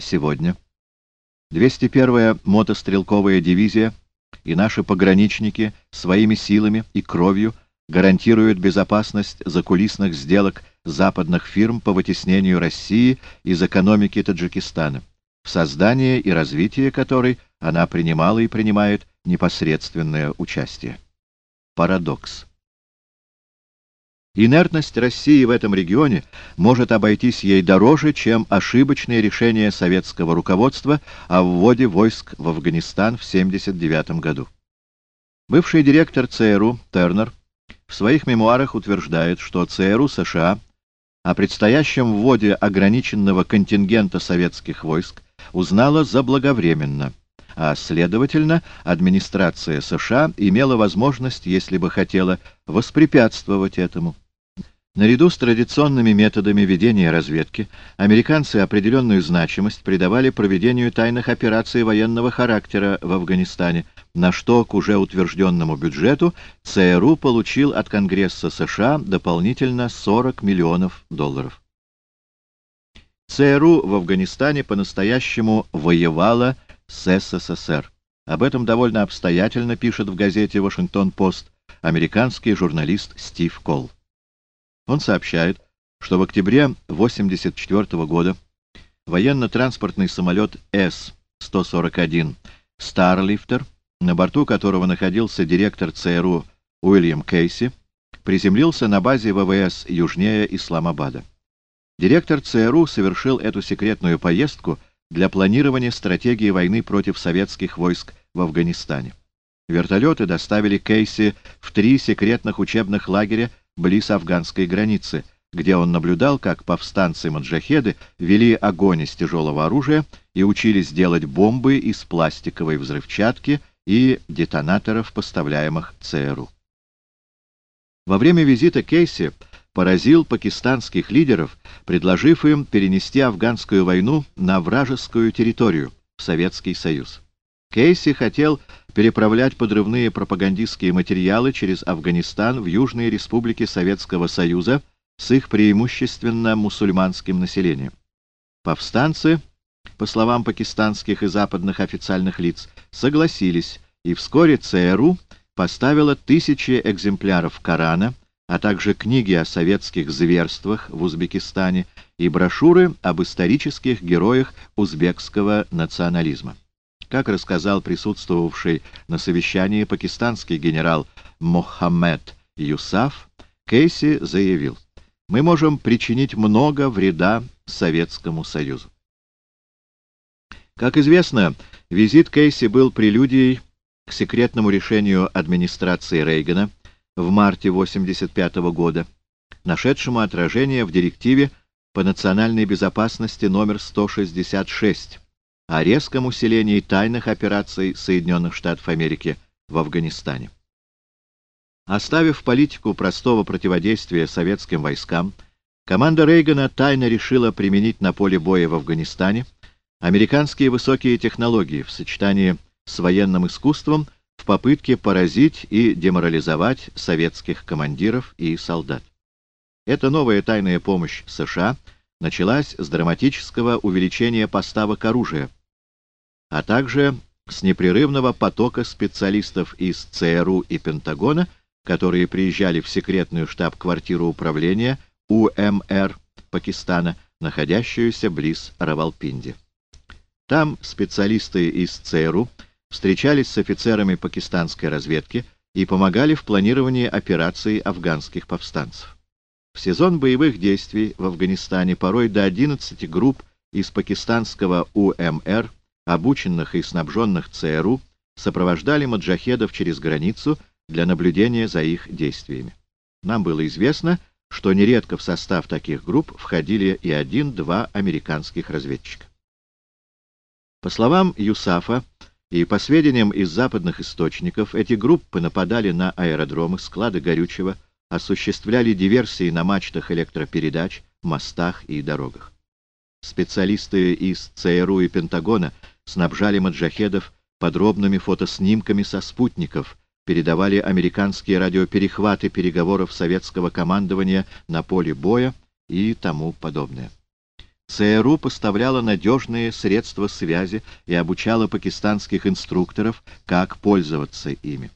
Сегодня? 201-я мотострелковая дивизия и наши пограничники своими силами и кровью гарантируют безопасность закулисных сделок западных фирм по вытеснению России из экономики Таджикистана, в создании и развитии которой она принимала и принимает непосредственное участие. Парадокс. Инертность России в этом регионе может обойтись ей дороже, чем ошибочное решение советского руководства о вводе войск в Афганистан в 1979 году. Бывший директор ЦРУ Тернер в своих мемуарах утверждает, что ЦРУ США о предстоящем вводе ограниченного контингента советских войск узнала заблаговременно, а, следовательно, администрация США имела возможность, если бы хотела, воспрепятствовать этому. Наряду с традиционными методами ведения разведки, американцы определенную значимость придавали проведению тайных операций военного характера в Афганистане, на что к уже утвержденному бюджету ЦРУ получил от Конгресса США дополнительно 40 миллионов долларов. ЦРУ в Афганистане по-настоящему воевала с СССР. Об этом довольно обстоятельно пишет в газете «Вашингтон-Пост» американский журналист Стив Колл. Он сообщает, что в октябре 1984 года военно-транспортный самолет С-141 «Старлифтер», на борту которого находился директор ЦРУ Уильям Кейси, приземлился на базе ВВС южнее Исламабада. Директор ЦРУ совершил эту секретную поездку для планирования стратегии войны против советских войск в Афганистане. Вертолеты доставили Кейси в три секретных учебных лагеря близ афганской границы, где он наблюдал, как повстанцы-маджахеды вели огонь из тяжелого оружия и учились делать бомбы из пластиковой взрывчатки и детонаторов, поставляемых ЦРУ. Во время визита Кейси поразил пакистанских лидеров, предложив им перенести афганскую войну на вражескую территорию, в Советский Союз. Кейси хотел переправлять подрывные пропагандистские материалы через Афганистан в южные республики Советского Союза с их преимущественно мусульманским населением. Повстанцы, по словам пакистанских и западных официальных лиц, согласились, и вскоре ЦРУ поставила тысячи экземпляров Корана, а также книги о советских зверствах в Узбекистане и брошюры об исторических героях узбекского национализма. Как рассказал присутствовавший на совещании пакистанский генерал Мохаммед Юсаф, Кейси заявил, «Мы можем причинить много вреда Советскому Союзу». Как известно, визит Кейси был прелюдией к секретному решению администрации Рейгана в марте 1985 года, нашедшему отражение в директиве по национальной безопасности номер 166 о резком усилении тайных операций Соединенных Штатов Америки в Афганистане. Оставив политику простого противодействия советским войскам, команда Рейгана тайно решила применить на поле боя в Афганистане американские высокие технологии в сочетании с военным искусством в попытке поразить и деморализовать советских командиров и солдат. Эта новая тайная помощь США – началась с драматического увеличения поставок оружия, а также с непрерывного потока специалистов из ЦРУ и Пентагона, которые приезжали в секретную штаб-квартиру управления УМР Пакистана, находящуюся близ Равалпинди. Там специалисты из ЦРУ встречались с офицерами пакистанской разведки и помогали в планировании операций афганских повстанцев. В сезон боевых действий в Афганистане порой до 11 групп из пакистанского УМР, обученных и снабженных ЦРУ, сопровождали маджахедов через границу для наблюдения за их действиями. Нам было известно, что нередко в состав таких групп входили и один-два американских разведчика. По словам Юсафа и по сведениям из западных источников, эти группы нападали на аэродромы, склады горючего, осуществляли диверсии на мачтах электропередач, мостах и дорогах. Специалисты из ЦРУ и Пентагона снабжали маджахедов подробными фотоснимками со спутников, передавали американские радиоперехваты переговоров советского командования на поле боя и тому подобное. ЦРУ поставляла надежные средства связи и обучала пакистанских инструкторов, как пользоваться ими.